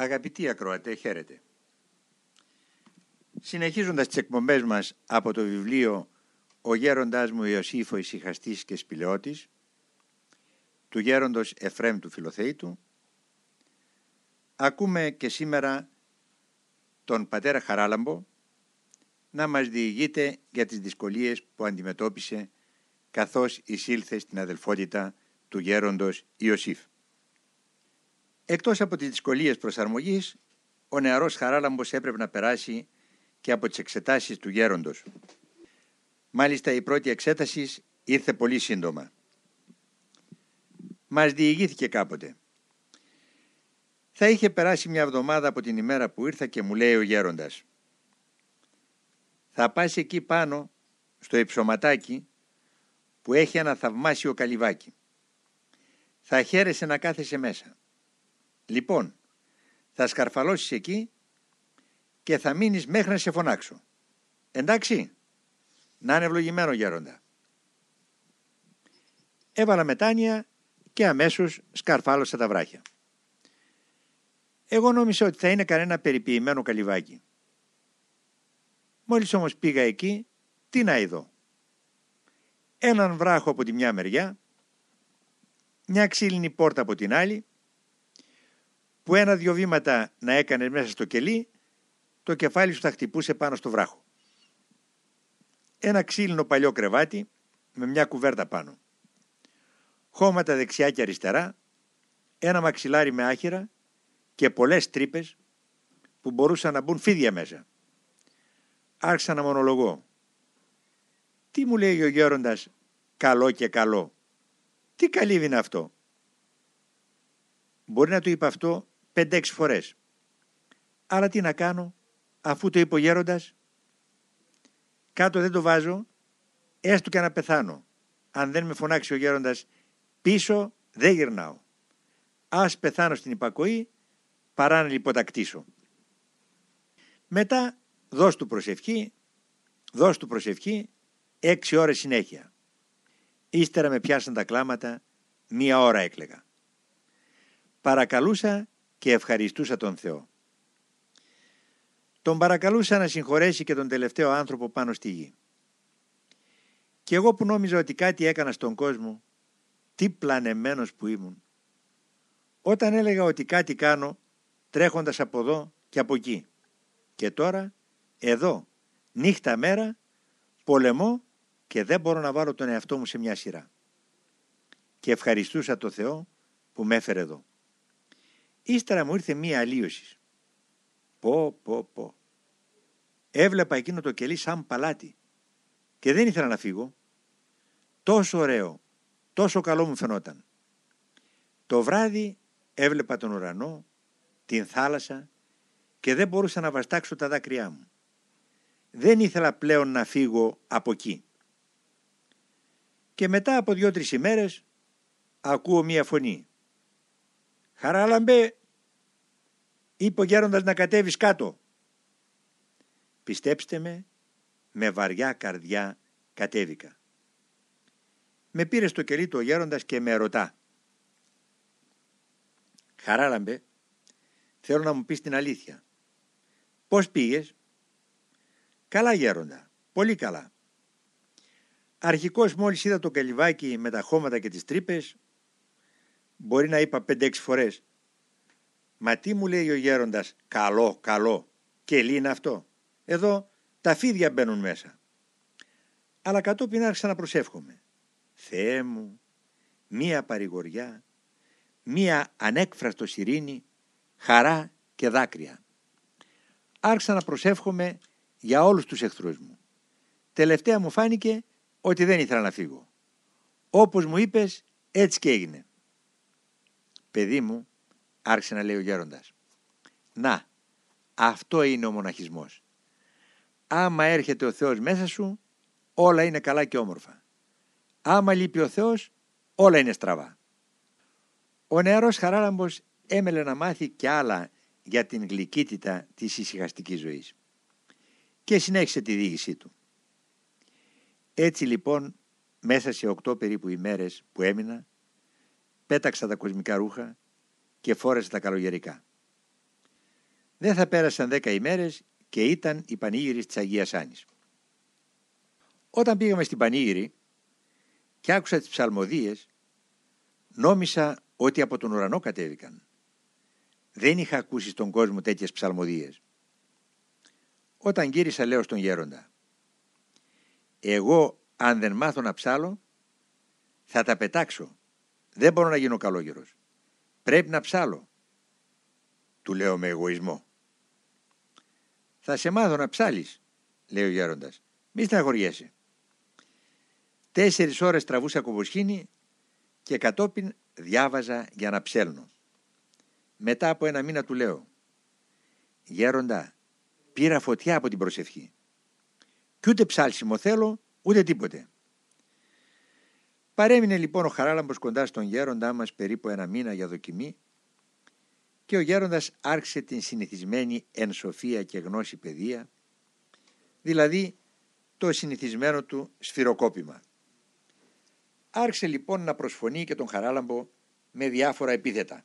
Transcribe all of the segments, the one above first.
Αγαπητοί ακροατέ, χαίρετε. Συνεχίζοντας τις εκπομπές μας από το βιβλίο «Ο γέροντάς μου Ιωσήφ ο ησυχαστής και σπηλαιώτης» του γέροντος Εφρέμ του Φιλοθεήτου, ακούμε και σήμερα τον πατέρα Χαράλαμπο να μας διηγείται για τις δυσκολίες που αντιμετώπισε καθώς εισήλθε στην αδελφότητα του γέροντος Ιωσήφ. Εκτός από τις δυσκολίες προσαρμογής, ο νεαρός Χαράλαμπος έπρεπε να περάσει και από τις εξετάσεις του γέροντος. Μάλιστα η πρώτη εξέταση ήρθε πολύ σύντομα. Μας διηγήθηκε κάποτε. Θα είχε περάσει μια εβδομάδα από την ημέρα που ήρθα και μου λέει ο γέροντας «Θα πας εκεί πάνω, στο υψωματάκι, που έχει ένα θαυμάσιο καλυβάκι. Θα χαίρεσαι να κάθεσαι μέσα. Λοιπόν, θα σκαρφαλώσεις εκεί και θα μείνεις μέχρι να σε φωνάξω. Εντάξει, να είναι ευλογημένο γέροντα. Έβαλα μετάνοια και αμέσως σκαρφάλωσα τα βράχια. Εγώ νόμισα ότι θα είναι κανένα περιποιημένο καλυβάκι. Μόλις όμως πήγα εκεί, τι να είδω. Έναν βράχο από τη μια μεριά, μια ξύλινη πόρτα από την άλλη που ένα-δυο βήματα να έκανε μέσα στο κελί, το κεφάλι σου θα χτυπούσε πάνω στο βράχο. Ένα ξύλινο παλιό κρεβάτι με μια κουβέρτα πάνω. Χώματα δεξιά και αριστερά, ένα μαξιλάρι με άχυρα και πολλές τρύπες που μπορούσαν να μπουν φίδια μέσα. Άρχισα να μονολογώ. Τι μου λέει ο γέροντας καλό και καλό. Τι καλύβει είναι αυτό; Μπορεί να του είπα αυτό 5-6 φορές. Αλλά τι να κάνω, αφού το είπε ο γέροντας. Κάτω δεν το βάζω, έστω και να πεθάνω. Αν δεν με φωνάξει ο γέροντας πίσω, δεν γυρνάω. Ας πεθάνω στην υπακοή, παρά να λιποτακτήσω. Μετά δώσ' του προσευχή, δώσ' του προσευχή, έξι ώρες συνέχεια. Ύστερα με πιάσαν τα κλάματα, μία ώρα έκλεγα. Παρακαλούσα και ευχαριστούσα τον Θεό. Τον παρακαλούσα να συγχωρέσει και τον τελευταίο άνθρωπο πάνω στη γη. Και εγώ που νόμιζα ότι κάτι έκανα στον κόσμο, τι πλανεμένος που ήμουν. Όταν έλεγα ότι κάτι κάνω, τρέχοντας από εδώ και από εκεί. Και τώρα, εδώ, νύχτα μέρα, πολεμώ και δεν μπορώ να βάλω τον εαυτό μου σε μια σειρά. Και ευχαριστούσα το Θεό που με έφερε εδώ. Ύστερα μου ήρθε μία αλλίωση. Πω, πω, πω. Έβλεπα εκείνο το κελί σαν παλάτι και δεν ήθελα να φύγω. Τόσο ωραίο, τόσο καλό μου φαινόταν. Το βράδυ έβλεπα τον ουρανό, την θάλασσα και δεν μπορούσα να βαστάξω τα δάκρυά μου. Δεν ήθελα πλέον να φύγω από εκεί. Και μετά από δυο-τρεις ημέρες ακούω μία φωνή. «Χαράλαμπε, είπε ο γέροντας να κατέβεις κάτω. Πιστέψτε με, με βαριά καρδιά κατέβηκα. Με πήρε στο κελί του ο γέροντας και με ρωτά. Χαράλαμπε, θέλω να μου πεις την αλήθεια. Πώς πήγες; Καλά γέροντα, πολύ καλά. Αρχικώς μόλις είδα το καλυβάκι με τα χώματα και τις τρύπες, μπορεί να είπα 5-6 φορές Μα τι μου λέει ο γέροντας, καλό, καλό, και είναι αυτό. Εδώ τα φίδια μπαίνουν μέσα. Αλλά κατόπιν άρχισα να προσεύχομαι. Θεέ μου, μία παρηγοριά, μία ανέκφραστο ειρήνη, χαρά και δάκρυα. Άρχισα να προσεύχομαι για όλους τους εχθρούς μου. Τελευταία μου φάνηκε ότι δεν ήθελα να φύγω. Όπως μου είπες, έτσι και έγινε. Παιδί μου, άρχισε να λέει ο γέροντας. Να, αυτό είναι ο μοναχισμός. Άμα έρχεται ο Θεός μέσα σου, όλα είναι καλά και όμορφα. Άμα λείπει ο Θεός, όλα είναι στραβά. Ο νεαρός Χαράλαμπος έμελε να μάθει κι άλλα για την γλυκύτητα της ησυχαστικής ζωής. Και συνέχισε τη διήγησή του. Έτσι λοιπόν, μέσα σε οκτώ περίπου ημέρες που έμεινα, πέταξα τα κοσμικά ρούχα και φόρεσε τα καλογερικά. Δεν θα πέρασαν δέκα ημέρες και ήταν η πανήγυρη της Αγίας Άνης. Όταν πήγαμε στην πανήγυρη και άκουσα τις ψαλμοδίες, νόμισα ότι από τον ουρανό κατέβηκαν. Δεν είχα ακούσει στον κόσμο τέτοιες ψαλμοδίες. Όταν γύρισα λέω στον γέροντα «Εγώ αν δεν μάθω να ψάλω θα τα πετάξω. Δεν μπορώ να γίνω καλόγερος. Πρέπει να ψάλω». Του λέω με εγωισμό. «Θα σε μάθω να ψάλεις», λέει ο γέροντας. «Μη στεναχωριέσαι». Τέσσερις ώρες τραβούσα κομποσχήνη και κατόπιν διάβαζα για να ψέλνω. Μετά από ένα μήνα του λέω «Γέροντα, πήρα φωτιά από την προσευχή. Κι ούτε ψάλσιμο θέλω, ούτε τίποτε». Παρέμεινε λοιπόν ο Χαράλαμπος κοντά στον γέροντά μας περίπου ένα μήνα για δοκιμή και ο γέροντας άρχισε την συνηθισμένη εν σοφία και γνώση παιδεία, δηλαδή το συνηθισμένο του σφυροκόπημα. Άρχισε λοιπόν να προσφωνεί και τον Χαράλαμπο με διάφορα επίθετα.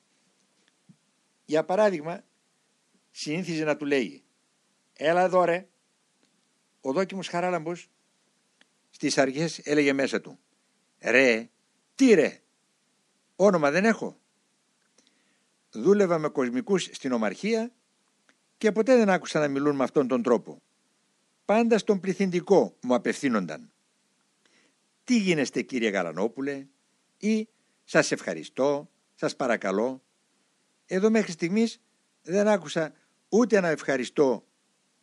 Για παράδειγμα, συνήθιζε να του λέει «Έλα εδώ ρε». Ο δόκιμος Χαράλαμπος στις αρχές έλεγε μέσα του «Ρε, τι ρε, όνομα δεν έχω». Δούλευα με κοσμικούς στην ομαρχία και ποτέ δεν άκουσα να μιλούν με αυτόν τον τρόπο. Πάντα στον πληθυντικό μου απευθύνονταν. «Τι γίνεστε κύριε Γαλανόπουλε» ή «Σας ευχαριστώ», «Σας παρακαλώ». Εδώ μέχρι στιγμής δεν άκουσα ούτε ένα ευχαριστώ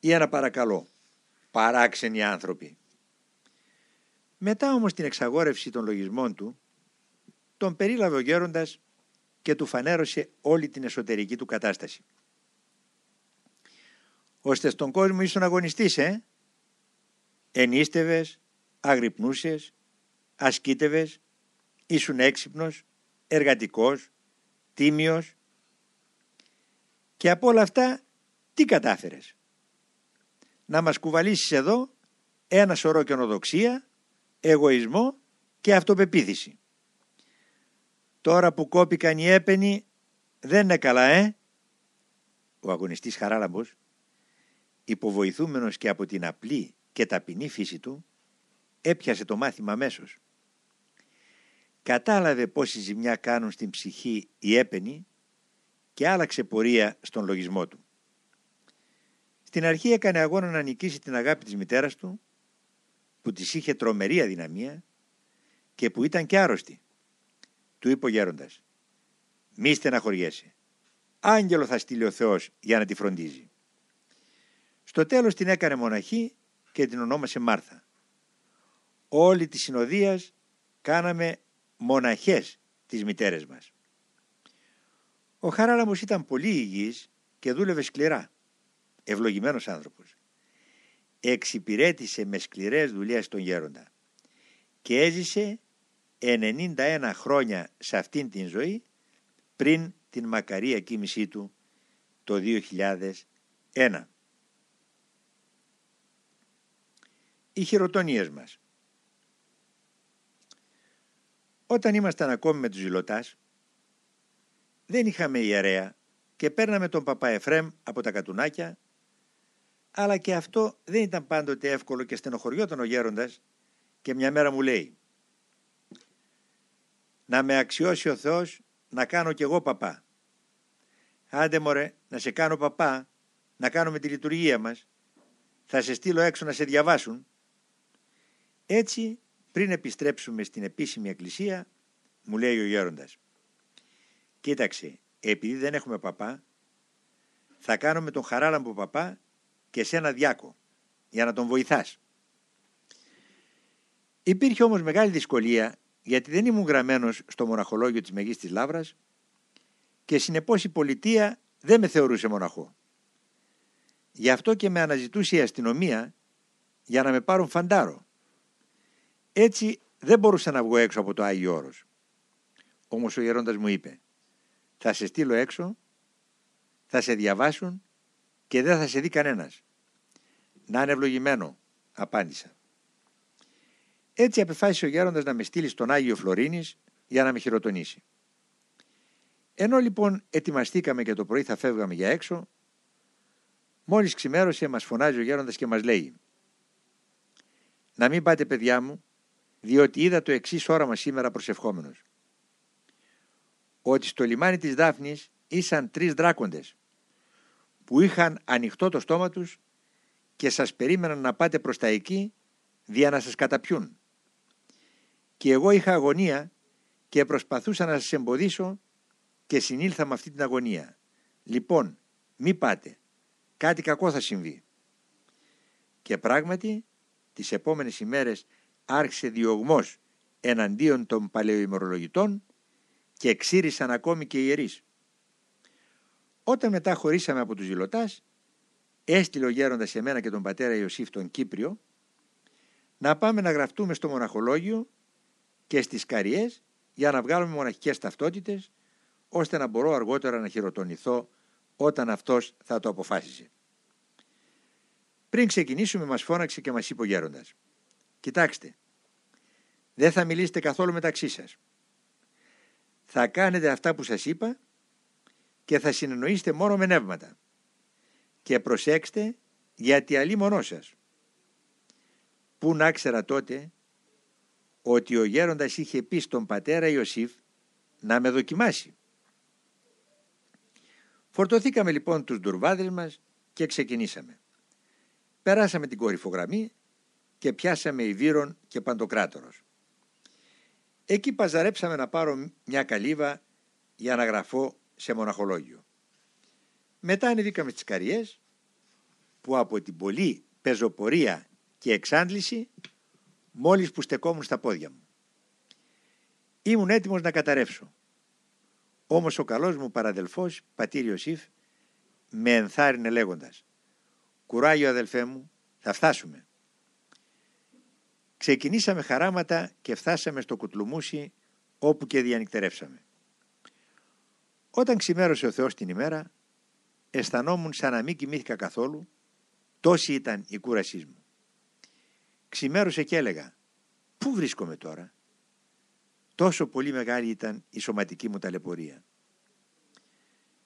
ή ένα παρακαλώ. Παράξενοι άνθρωποι. Μετά όμως την εξαγόρευση των λογισμών του, τον περίλαβε ο γέροντας και του φανέρωσε όλη την εσωτερική του κατάσταση. Ώστε στον κόσμο ήσουν αγωνιστής, ε! Ενίστευες, αγρυπνούσες, ασκήτευες, ήσουν έξυπνος, εργατικός, τίμιος και από όλα αυτά τι κατάφερες; Να μας κουβαλήσεις εδώ ένα σωρό καινοδοξία, εγωισμό και αυτοπεποίθηση. Τώρα που κόπηκαν οι έπαινοι δεν είναι καλά, ε! Ο αγωνιστής Χαράλαμπος, υποβοηθούμενος και από την απλή και ταπεινή φύση του, έπιασε το μάθημα αμέσως κατάλαβε πόση ζημιά κάνουν στην ψυχή οι έπαινοι και άλλαξε πορεία στον λογισμό του. Στην αρχή έκανε αγώνα να νικήσει την αγάπη της μητέρας του, που της είχε τρομερή αδυναμία και που ήταν και άρρωστη. Του είπε ο γέροντας, μη στεναχωριέσαι, άγγελο θα στείλει ο Θεός για να τη φροντίζει. Στο τέλος την έκανε μοναχή και την ονόμασε Μάρθα. Όλη τη συνοδείας κάναμε μοναχές τις μητέρες μας. Ο Χαράλαμος ήταν πολύ υγιής και δούλευε σκληρά. Ευλογημένος άνθρωπος. Εξυπηρέτησε με σκληρές δουλειές τον γέροντα και έζησε 91 χρόνια σε αυτήν την ζωή πριν την μακαρία κοίμησή του το 2001. Οι χειροτονίες μας Όταν ήμασταν ακόμη με τους ζηλωτάς, δεν είχαμε ιερέα και παίρναμε τον παπά Εφρέμ από τα κατουνάκια, αλλά και αυτό δεν ήταν πάντοτε εύκολο και στενοχωριόταν ο γέροντας και μια μέρα μου λέει «Να με αξιώσει ο Θεός να κάνω κι εγώ παπά». «Άντε μωρέ, να σε κάνω παπά, να κάνουμε τη λειτουργία μας, θα σε στείλω έξω να σε διαβάσουν». Έτσι πριν επιστρέψουμε στην επίσημη εκκλησία, μου λέει ο γέροντας, κοίταξε, επειδή δεν έχουμε παπά, θα κάνουμε τον χαράλαμπο παπά και σε ένα διάκο, για να τον βοηθάς. Υπήρχε όμως μεγάλη δυσκολία, γιατί δεν ήμουν γραμμένος στο μοναχολόγιο της Μεγίστης Λάβρας και συνεπώς η πολιτεία δεν με θεωρούσε μοναχό. Γι' αυτό και με αναζητούσε η αστυνομία για να με πάρουν φαντάρο έτσι δεν μπορούσα να βγω έξω από το Άγιο Όρος. Όμως ο γερόντας μου είπε «Θα σε στείλω έξω, θα σε διαβάσουν και δεν θα σε δει κανένας». «Να είναι ευλογημένο», απάντησα. Έτσι απεφάσισε ο γέροντας να με στείλει στον Άγιο Φλωρίνης για να με χειροτονήσει. Ενώ λοιπόν ετοιμαστήκαμε και το πρωί θα φεύγαμε για έξω, Μόλις ξημέρωσε μας φωνάζει ο γέροντας και μας λέει «Να μην πάτε παιδιά μου, διότι είδα το εξής όραμα σήμερα προσευχόμενος. Ότι στο λιμάνι της Δάφνης ήσαν τρεις δράκοντες που είχαν ανοιχτό το στόμα τους και σας περίμεναν να πάτε προς τα εκεί δια να σας καταπιούν. Και εγώ είχα αγωνία και προσπαθούσα να σας εμποδίσω και συνήλθα με αυτή την αγωνία. Λοιπόν, μη πάτε, κάτι κακό θα συμβεί. Και πράγματι, τις επόμενες ημέρες άρχισε διωγμός εναντίον των παλαιοημερολογητών και εξήρισαν ακόμη και οι ιερείς. Όταν μετά χωρίσαμε από τους ζηλωτάς, έστειλε ο γέροντας σε μένα και τον πατέρα Ιωσήφ τον Κύπριο να πάμε να γραφτούμε στο μοναχολόγιο και στις καριές για να βγάλουμε μοναχικές ταυτότητες ώστε να μπορώ αργότερα να χειροτονηθώ όταν αυτός θα το αποφάσισε. Πριν ξεκινήσουμε μας φώναξε και μας είπε ο γέροντας «Κοιτάξτε, δεν θα μιλήσετε καθόλου μεταξύ σας. Θα κάνετε αυτά που σας είπα και θα συνεννοήσετε μόνο με νεύματα. Και προσέξτε γιατί αλλή μονό σας. Πού να ξέρα τότε ότι ο γέροντας είχε πει στον πατέρα Ιωσήφ να με δοκιμάσει. Φορτωθήκαμε λοιπόν τους ντουρβάδες μας και ξεκινήσαμε. Περάσαμε την κορυφογραμμή και πιάσαμε Ιβύρον και Παντοκράτορος. Εκεί παζαρέψαμε να πάρω μια καλύβα για να γραφώ σε μοναχολόγιο. Μετά ανεβήκαμε στις Καριές που από την πολλή πεζοπορία και εξάντληση μόλις που στεκόμουν στα πόδια μου. Ήμουν έτοιμος να καταρρεύσω. Όμως ο καλός μου παραδελφός, πατήρ Ιωσήφ, με ενθάρρυνε λέγοντας «Κουράγιο αδελφέ μου, θα φτάσουμε». Ξεκινήσαμε χαράματα και φτάσαμε στο κουτλουμούσι όπου και διανυκτερεύσαμε. Όταν ξημέρωσε ο Θεός την ημέρα, αισθανόμουν σαν να μην κοιμήθηκα καθόλου, τόση ήταν η κούρασή μου. Ξημέρωσε και έλεγα, πού βρίσκομαι τώρα; Τόσο πολύ μεγάλη ήταν η σωματική μου ταλαιπωρία.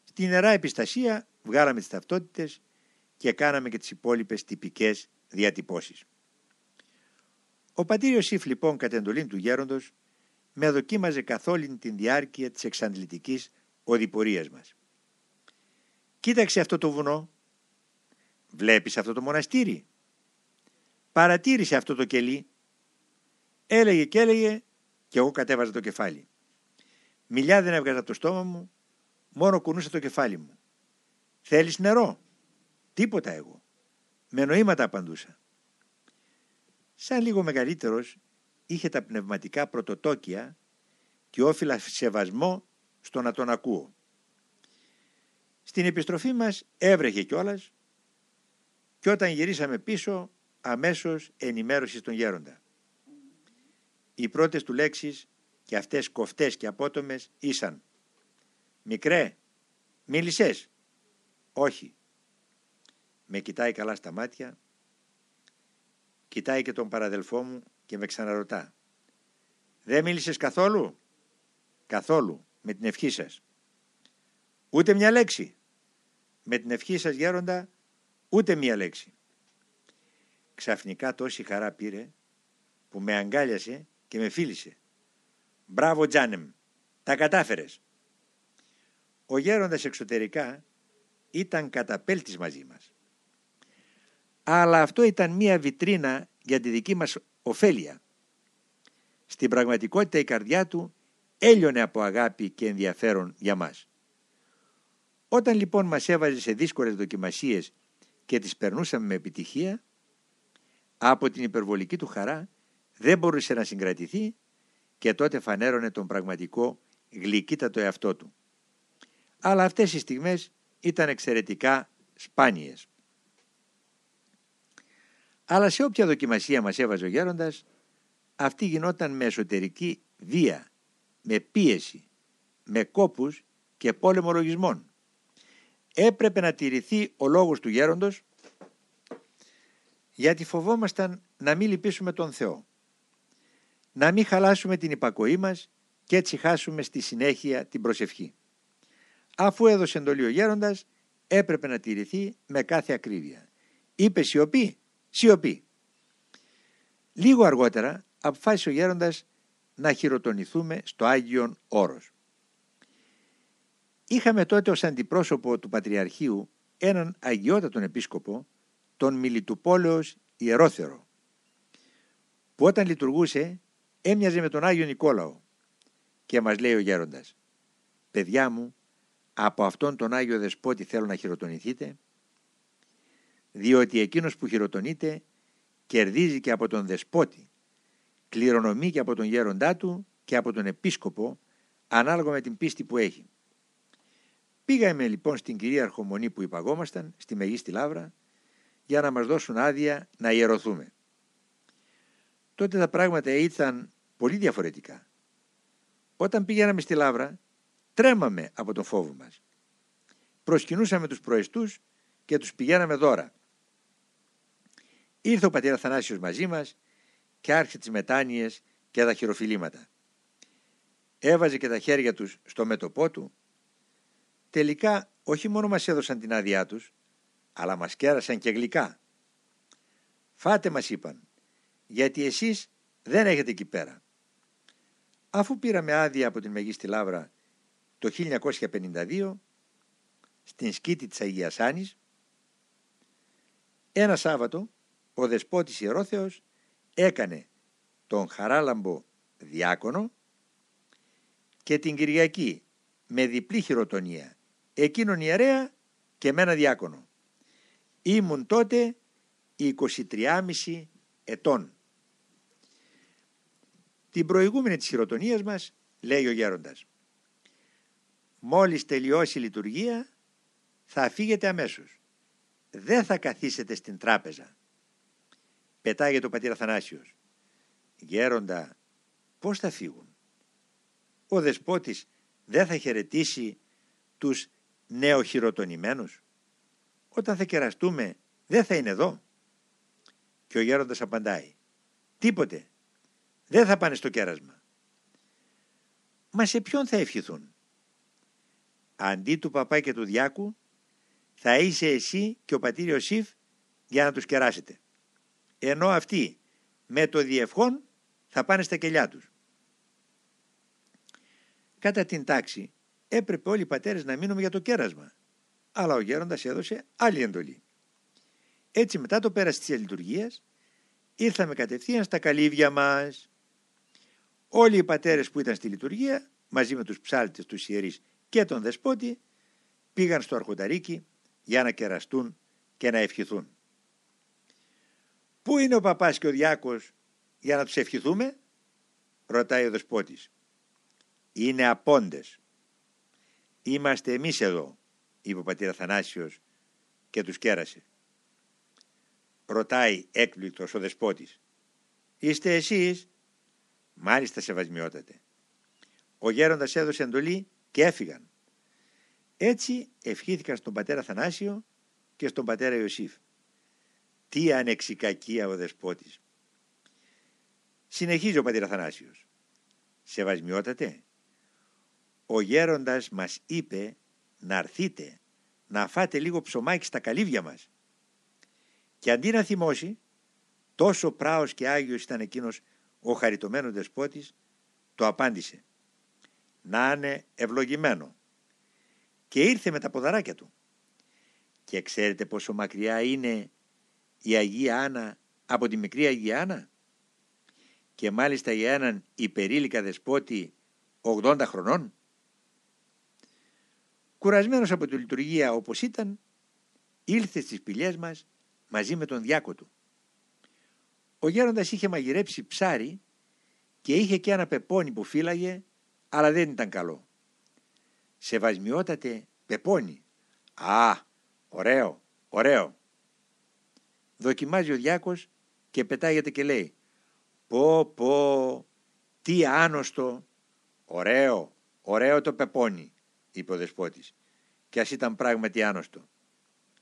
Στην νερά επιστασία βγάλαμε τις ταυτότητες και κάναμε και τις υπόλοιπες τυπικές διατυπώσεις. Ο πατήριος Ιφ λοιπόν κατ' εντολήν του γέροντος με δοκίμαζε καθ' όλη την διάρκεια της εξαντλητικής οδηπορίας μας. Κοίταξε αυτό το βουνό. Βλέπεις αυτό το μοναστήρι. Παρατήρησε αυτό το κελί. Έλεγε και έλεγε και εγώ κατέβαζα το κεφάλι. Μιλιά δεν έβγαζα από το στόμα μου, μόνο κουνούσα το κεφάλι μου. Θέλεις νερό; Τίποτα εγώ. Με νοήματα απαντούσα. Σαν λίγο μεγαλύτερος είχε τα πνευματικά πρωτοτόκια και όφυλα σεβασμό στο να τον ακούω. Στην επιστροφή μας έβρεχε κιόλας και όταν γυρίσαμε πίσω αμέσως ενημέρωσης στον γέροντα. Οι πρώτες του λέξεις και αυτές κοφτές και απότομες ήσαν «Μικρέ, μίλησες» «Όχι». Με κοιτάει καλά στα μάτια, κοιτάει και τον παραδελφό μου και με ξαναρωτά «Δεν μίλησες καθόλου» «Καθόλου, με την ευχή σας». «Ούτε μια λέξη» «Με την ευχή σας γέροντα, ούτε μια λέξη». Ξαφνικά τόση χαρά πήρε που με αγκάλιασε και με φίλησε. «Μπράβο Τζάνεμ, τα κατάφερες». Ο γέροντας εξωτερικά ήταν καταπέλτης μαζί μας. Αλλά αυτό ήταν μία βιτρίνα για τη δική μας ωφέλεια. Στην πραγματικότητα η καρδιά του έλειωνε από αγάπη και ενδιαφέρον για μας. Όταν λοιπόν μας έβαζε σε δύσκολες δοκιμασίες και τις περνούσαμε με επιτυχία, από την υπερβολική του χαρά δεν μπορούσε να συγκρατηθεί και τότε φανέρωνε τον πραγματικό γλυκύτατο εαυτό του. Αλλά αυτές οι στιγμές ήταν εξαιρετικά σπάνιες. Αλλά σε όποια δοκιμασία μας έβαζε ο γέροντας, αυτή γινόταν με εσωτερική βία, με πίεση, με κόπους και πόλεμο λογισμών. Έπρεπε να τηρηθεί ο λόγος του γέροντος γιατί φοβόμασταν να μην λυπήσουμε τον Θεό. Να μην χαλάσουμε την υπακοή μας και έτσι χάσουμε στη συνέχεια την προσευχή. Αφού έδωσε εντολή ο γέροντας, έπρεπε να τηρηθεί με κάθε ακρίβεια. Είπε σιωπή, σιωπή. Λίγο αργότερα αποφάσισε ο γέροντας να χειροτονηθούμε στο Άγιον Όρος. Είχαμε τότε ως αντιπρόσωπο του Πατριαρχείου έναν αγιότατον επίσκοπο, τον Μιλιτουπόλεως Ιερόθερο, που όταν λειτουργούσε έμοιαζε με τον Άγιο Νικόλαο και μας λέει ο γέροντας «Παιδιά μου, από αυτόν τον Άγιο Δεσπότη θέλω να χειροτονηθείτε, διότι εκείνος που χειροτονείται κερδίζει και από τον Δεσπότη, κληρονομεί και από τον γέροντά του και από τον Επίσκοπο, ανάλογα με την πίστη που έχει. Πήγαμε λοιπόν στην κυρίαρχο μονή που υπαγόμασταν, στη Μεγίστη Λάβρα, για να μας δώσουν άδεια να ιερωθούμε. Τότε τα πράγματα ήταν πολύ διαφορετικά. Όταν πήγαμε στη Λάβρα, τρέμαμε από τον φόβο μας. Προσκυνούσαμε τους προεστούς και τους πηγαίναμε δώρα. Ήρθε ο πατέρας Θανάσιος μαζί μας και άρχισε τις μετάνοιες και τα χειροφιλήματα. Έβαζε και τα χέρια τους στο μέτωπό του. Τελικά όχι μόνο μας έδωσαν την άδειά τους, αλλά μας κέρασαν και γλυκά. Φάτε μας είπαν, γιατί εσείς δεν έχετε εκεί πέρα. Αφού πήραμε άδεια από την Μεγίστη Λάβρα το 1952 στην σκήτη της Αγίας Άνης, ένα Σάββατο ο δεσπότης Ιερόθεος έκανε τον Χαράλαμπο διάκονο και την Κυριακή με διπλή χειροτονία εκείνον ιερέα και με ένα διάκονο. Ήμουν τότε 23,5 ετών. Την προηγούμενη της χειροτονίας μας λέει ο γέροντας μόλις τελειώσει η λειτουργία θα φύγετε αμέσως. Δεν θα καθίσετε στην τράπεζα. Πετάγεται το πατήρ Αθανάσιος. Γέροντα, πώς θα φύγουν; Ο δεσπότης δεν θα χαιρετήσει τους νεοχειροτονημένους. Όταν θα κεραστούμε δεν θα είναι εδώ; Και ο γέροντας απαντάει. Τίποτε. Δεν θα πάνε στο κέρασμα. Μα σε ποιον θα ευχηθούν; Αντί του παπά και του διάκου θα είσαι εσύ και ο πατήρ Ιωσήφ για να τους κεράσετε ενώ αυτοί με το διευχόν θα πάνε στα κελιά τους. Κατά την τάξη έπρεπε όλοι οι πατέρες να μείνουμε για το κέρασμα, αλλά ο γέροντας έδωσε άλλη εντολή. Έτσι μετά το πέρας της λειτουργίας ήρθαμε κατευθείαν στα καλύβια μας. Όλοι οι πατέρες που ήταν στη λειτουργία μαζί με τους ψάλτες, τους ιερείς και τον δεσπότη πήγαν στο αρχονταρίκι για να κεραστούν και να ευχηθούν. Πού είναι ο παπάς και ο διάκος για να τους ευχηθούμε, ρωτάει ο δεσπότης. Είναι απόντες. Είμαστε εμείς εδώ, είπε ο πατήρ Αθανάσιος και τους κέρασε. Ρωτάει έκπληκτος ο δεσπότης. Είστε εσείς; Μάλιστα σεβασμιότατε. Ο γέροντας έδωσε εντολή και έφυγαν. Έτσι ευχήθηκαν στον πατέρα Θανάσιο και στον πατέρα Ιωσήφ. Τι ανεξικακία ο δεσπότης. Συνεχίζει ο πατήρ Αθανάσιος. Σεβασμιότατε, ο γέροντας μας είπε να αρθείτε, να φάτε λίγο ψωμάκι στα καλύβια μας. Και αντί να θυμώσει, τόσο πράος και άγιος ήταν εκείνος ο χαριτωμένος δεσπότης, το απάντησε. Να είναι ευλογημένο. Και ήρθε με τα ποδαράκια του. Και ξέρετε πόσο μακριά είναι η Αγία Άννα από τη μικρή Αγία Άννα και μάλιστα για έναν υπερήλικα δεσπότη 80 χρονών. Κουρασμένος από τη λειτουργία όπως ήταν, ήλθε στις πηλιές μας μαζί με τον διάκο του. Ο γέροντας είχε μαγειρέψει ψάρι και είχε και ένα πεπόνι που φύλαγε, αλλά δεν ήταν καλό. Σεβασμιότατε πεπόνι. Α, ωραίο, ωραίο. Δοκιμάζει ο διάκος και πετάγεται και λέει «Πω πω, τι άνοστο, ωραίο, ωραίο το πεπόνι», είπε ο δεσπότης. Και ας ήταν πράγματι άνοστο.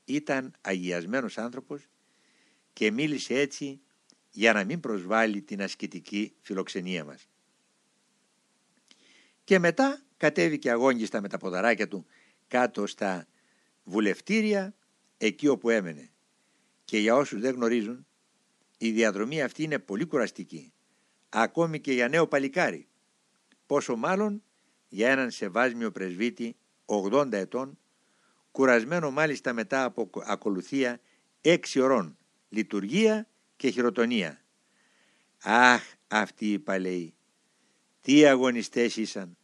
Ήταν αγιασμένος άνθρωπος και μίλησε έτσι για να μην προσβάλλει την ασκητική φιλοξενία μας. Και μετά κατέβηκε αγώνιστα με τα ποδαράκια του κάτω στα βουλευτήρια εκεί όπου έμενε. Και για όσους δεν γνωρίζουν, η διαδρομή αυτή είναι πολύ κουραστική, ακόμη και για νέο παλικάρι, πόσο μάλλον για έναν σεβάσμιο πρεσβύτη 80 ετών, κουρασμένο μάλιστα μετά από ακολουθία 6 ωρών, λειτουργία και χειροτονία. Αχ, αυτοί οι παλαιοί, τι αγωνιστές ήσαν.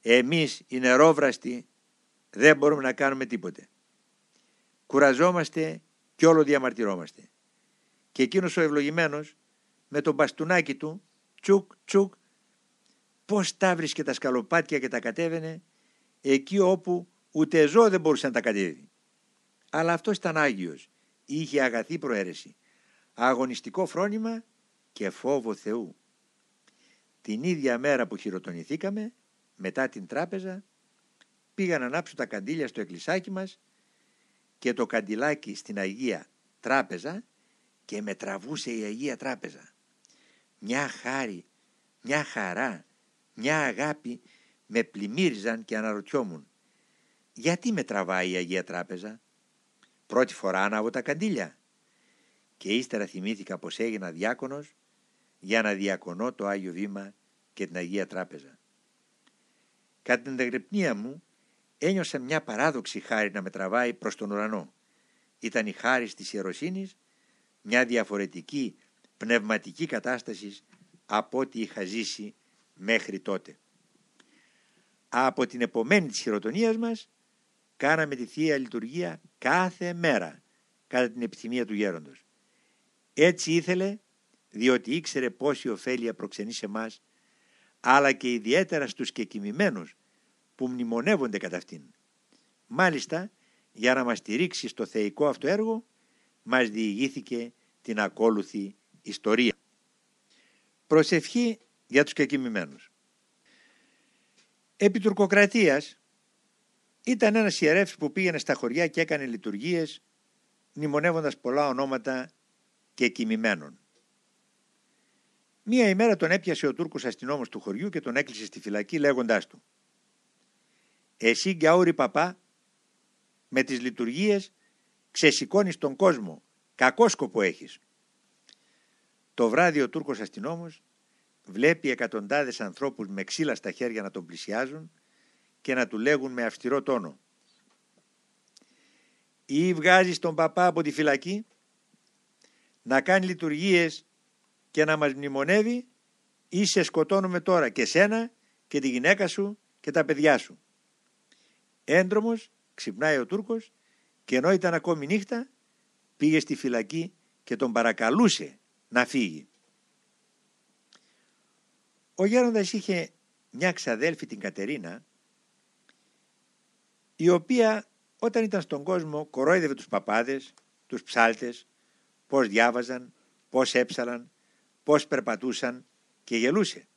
Εμείς οι νερόβραστοι δεν μπορούμε να κάνουμε τίποτε. Κουραζόμαστε και όλο διαμαρτυρόμαστε. Και εκείνος ο ευλογημένος με τον μπαστούνάκι του τσουκ τσουκ πώς τα βρίσκε τα σκαλοπάτια και τα κατέβαινε εκεί όπου ούτε ζώο δεν μπορούσε να τα κατέβει. Αλλά αυτός ήταν Άγιος, είχε αγαθή προαίρεση, αγωνιστικό φρόνημα και φόβο Θεού. Την ίδια μέρα που χειροτονηθήκαμε, μετά την τράπεζα, πήγα να ανάψω τα καντήλια στο εκκλησάκι μας και το καντιλάκι στην Αγία Τράπεζα και με τραβούσε η Αγία Τράπεζα. Μια χάρη, μια χαρά, μια αγάπη με πλημμύριζαν και αναρωτιόμουν γιατί με τραβάει η Αγία Τράπεζα; Πρώτη φορά ανάβω τα καντήλια. Και ύστερα θυμήθηκα πως έγινα διάκονος για να διακονώ το Άγιο Βήμα και την Αγία Τράπεζα. Κατά την εγρυπνία μου ένιωσα μια παράδοξη χάρη να με τραβάει προς τον ουρανό. Ήταν η χάρη της ιεροσύνης, μια διαφορετική πνευματική κατάσταση από ό,τι είχα ζήσει μέχρι τότε. Από την επομένη της χειροτονίας μας κάναμε τη Θεία Λειτουργία κάθε μέρα κατά την επιθυμία του γέροντος. Έτσι ήθελε διότι ήξερε πόση ωφέλεια προξενεί σε μας αλλά και ιδιαίτερα στους κεκοιμημένους που μνημονεύονται κατά αυτήν. Μάλιστα, για να μας στηρίξει στο θεϊκό αυτό έργο, μας διηγήθηκε την ακόλουθη ιστορία. Προσευχή για τους κεκοιμημένους. Επί τουρκοκρατίας ήταν ένας ιερεύς που πήγαινε στα χωριά και έκανε λειτουργίες μνημονεύοντας πολλά ονόματα και κοιμημένων. Μία ημέρα τον έπιασε ο Τούρκος αστυνόμος του χωριού και τον έκλεισε στη φυλακή λέγοντάς του «Εσύ γκαούρι παπά με τις λειτουργίες ξεσηκώνεις τον κόσμο, κακό σκοπό έχεις». Το βράδυ ο Τούρκος αστυνόμος βλέπει εκατοντάδες ανθρώπους με ξύλα στα χέρια να τον πλησιάζουν και να του λέγουν με αυστηρό τόνο «Ή βγάζεις τον παπά από τη φυλακή να κάνει λειτουργίες και να μας μνημονεύει ή σε σκοτώνουμε τώρα και σένα και τη γυναίκα σου και τα παιδιά σου. Έντρομος ξυπνάει ο Τούρκος και ενώ ήταν ακόμη νύχτα πήγε στη φυλακή και τον παρακαλούσε να φύγει. Ο γέροντας είχε μια ξαδέλφη την Κατερίνα η οποία όταν ήταν στον κόσμο κορόιδευε τους παπάδες, τους ψάλτες, πώς διάβαζαν, πώς έψαλαν, πώς περπατούσαν και γελούσε.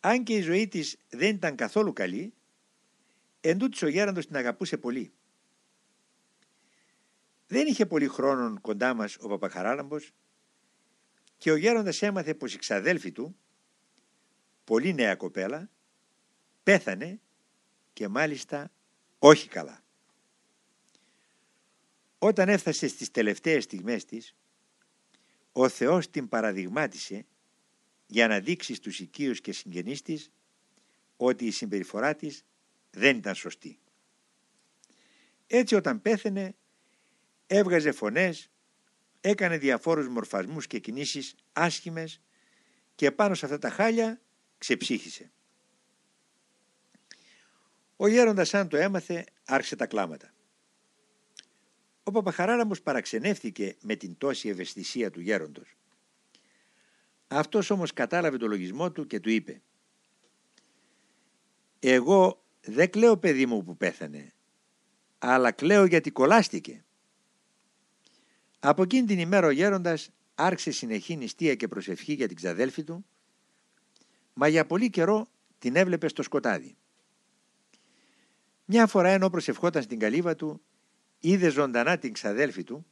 Αν και η ζωή της δεν ήταν καθόλου καλή, εν ο γέραντος την αγαπούσε πολύ. Δεν είχε πολύ χρόνο κοντά μας ο Παπαχαράλαμπος και ο γέροντας έμαθε πως η ξαδέλφη του, πολύ νέα κοπέλα, πέθανε και μάλιστα όχι καλά. Όταν έφτασε στις τελευταίες στιγμές της, ο Θεός την παραδειγμάτισε για να δείξει στους οικείους και συγγενείς της ότι η συμπεριφορά της δεν ήταν σωστή. Έτσι όταν πέθαινε έβγαζε φωνές, έκανε διαφόρους μορφασμούς και κινήσεις άσχημες και πάνω σε αυτά τα χάλια ξεψύχησε. Ο γέροντας αν το έμαθε άρχισε τα κλάματα. Ο Παπαχαράλαμπος παραξενεύθηκε με την τόση ευαισθησία του γέροντος. Αυτός όμως κατάλαβε το λογισμό του και του είπε «Εγώ δεν κλαίω παιδί μου που πέθανε, αλλά κλαίω γιατί κολλάστηκε». Από εκείνη την ημέρα ο γέροντας άρχισε συνεχή νηστεία και προσευχή για την ξαδέλφη του, μα για πολύ καιρό την έβλεπε στο σκοτάδι. Μια φορά ενώ προσευχόταν στην καλύβα του, είδε ζωντανά την ξαδέλφη του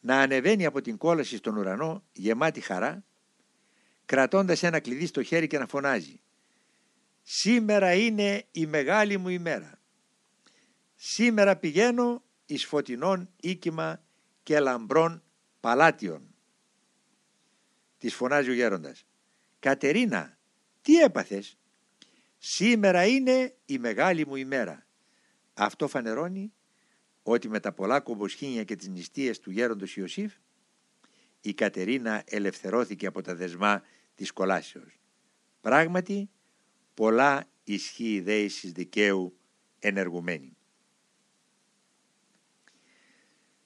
να ανεβαίνει από την κόλαση στον ουρανό γεμάτη χαρά, κρατώντας ένα κλειδί στο χέρι και να φωνάζει «Σήμερα είναι η μεγάλη μου ημέρα. Σήμερα πηγαίνω εις φωτεινών οίκημα και λαμπρών παλάτιων. Της φωνάζει ο γέροντας. Κατερίνα, τι έπαθες; Σήμερα είναι η μεγάλη μου ημέρα. Αυτό φανερώνει ότι με τα πολλά κομποσχήνια και τις νηστείες του γέροντος Ιωσήφ η Κατερίνα ελευθερώθηκε από τα δεσμά της κολάσεως. Πράγματι, πολλά ισχύει δέησης δικαίου ενεργουμένη.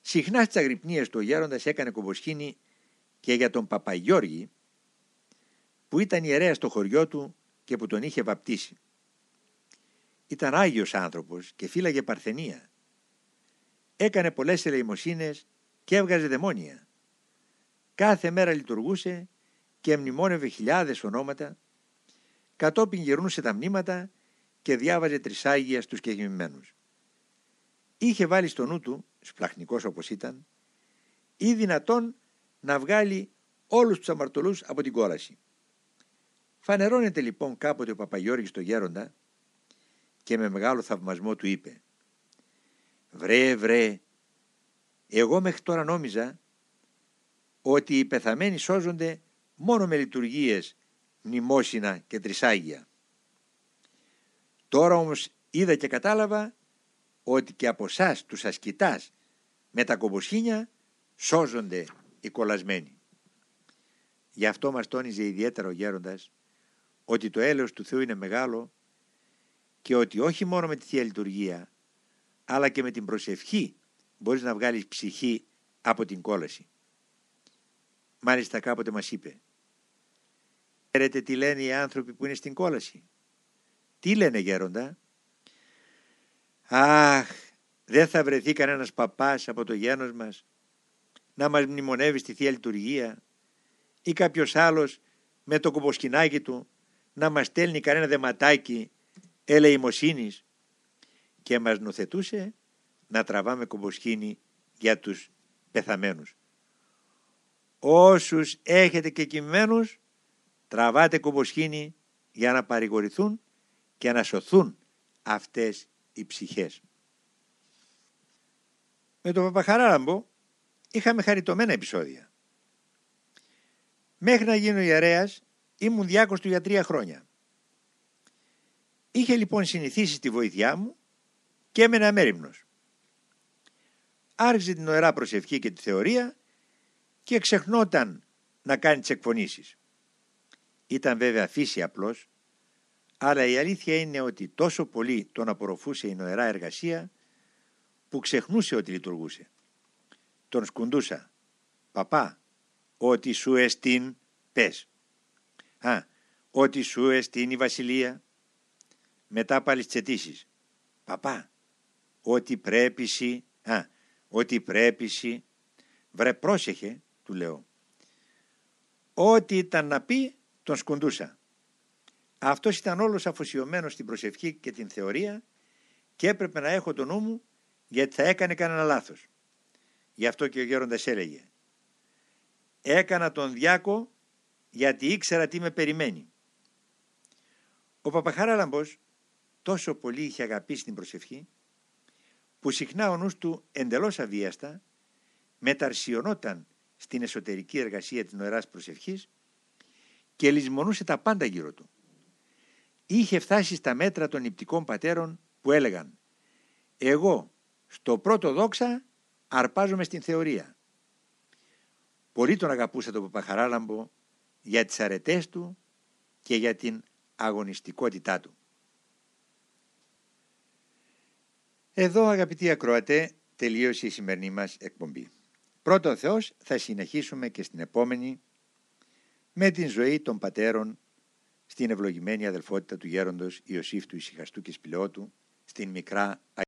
Συχνά στις αγρυπνίες του ο γέροντας έκανε κομποσχήνη και για τον Παπαγιώργη που ήταν ιερέας στο χωριό του και που τον είχε βαπτίσει. Ήταν Άγιος άνθρωπος και φύλαγε παρθενία. Έκανε πολλές ελεημοσύνες και έβγαζε δαιμόνια. Κάθε μέρα λειτουργούσε και μνημόνευε χιλιάδες ονόματα, κατόπιν γερνούσε τα μνήματα και διάβαζε τρισάγια στους κεγυμμένους. Είχε βάλει στο νου του, σπλαχνικός όπως ήταν, ή δυνατόν να βγάλει όλους τους αμαρτωλούς από την κόλαση. Φανερώνεται λοιπόν κάποτε ο Παπαγιώργης στο γέροντα και με μεγάλο θαυμασμό του είπε «Βρε, βρε, εγώ μέχρι τώρα νόμιζα ότι οι πεθαμένοι σώζονται μόνο με λειτουργίες, μνημόσυνα και τρισάγια. Τώρα όμως είδα και κατάλαβα ότι και από εσάς τους ασκητάς με τα κομποσχήνια σώζονται οι κολλασμένοι. Γι' αυτό μας τόνιζε ιδιαίτερα ο γέροντας ότι το έλεος του Θεού είναι μεγάλο και ότι όχι μόνο με τη Θεία Λειτουργία αλλά και με την προσευχή μπορείς να βγάλεις ψυχή από την κόλαση. Μάλιστα κάποτε μας είπε «Ξέρετε τι λένε οι άνθρωποι που είναι στην κόλαση» Τι λένε γέροντα; Αχ, δεν θα βρεθεί κανένας παπάς από το γένος μας να μας μνημονεύει στη Θεία Λειτουργία ή κάποιος άλλος με το κομποσκινάκι του να μας στέλνει κανένα δεματάκι ελεημοσύνης και μας νοθετούσε να τραβάμε κομποσκίνη για τους πεθαμένους. Όσους έχετε και κειμένους τραβάτε κομποσκίνη για να παρηγορηθούν και να σωθούν αυτές οι ψυχές. Με τον Παπαχαράραμπο είχαμε χαριτωμένα επεισόδια. Μέχρι να γίνω ιερέας ήμουν διάκος του για τρία χρόνια. Είχε λοιπόν συνηθίσει τη βοήθειά μου και έμενε αμέριμνος. Άρχισε την ωραία προσευχή και τη θεωρία και ξεχνόταν να κάνει τις εκφωνήσεις. Ήταν βέβαια φύση απλώς αλλά η αλήθεια είναι ότι τόσο πολύ τον απορροφούσε η νοερά εργασία που ξεχνούσε ότι λειτουργούσε. Τον σκουντούσα. «Παπά, ότι σου εστίν πες». «Α, ότι σου εστίν η βασιλεία». Μετά πάλι στις αιτήσεις. «Παπά, ότι πρέπει σι». «Α, ότι πρέπει σι». «Βρε πρόσεχε», του λέω. Ό,τι ήταν να πει τον σκουντούσα. Αυτός ήταν όλος αφοσιωμένος στην προσευχή και την θεωρία και έπρεπε να έχω το νου μου γιατί θα έκανε κανένα λάθος. Γι' αυτό και ο γέροντας έλεγε «Έκανα τον διάκο γιατί ήξερα τι με περιμένει». Ο Παπαχαράλαμπος τόσο πολύ είχε αγαπήσει την προσευχή που συχνά ο νους του εντελώς αβίαστα μεταρσιωνόταν στην εσωτερική εργασία της νοεράς προσευχής και λησμονούσε τα πάντα γύρω του είχε φτάσει στα μέτρα των νηπτικών πατέρων που έλεγαν «Εγώ στο πρώτο δόξα αρπάζομαι στην θεωρία». Πολύ τον αγαπούσα τον Παπαχαράλαμπο για τις αρετές του και για την αγωνιστικότητά του. Εδώ αγαπητοί ακροατέ τελείωσε η σημερινή μας εκπομπή. Πρώτο Θεός θα συνεχίσουμε και στην επόμενη με την ζωή των πατέρων στην ευλογημένη αδελφότητα του γέροντος Ιωσήφ του Ισυχαστού και Σπηλαιότου, στην μικρά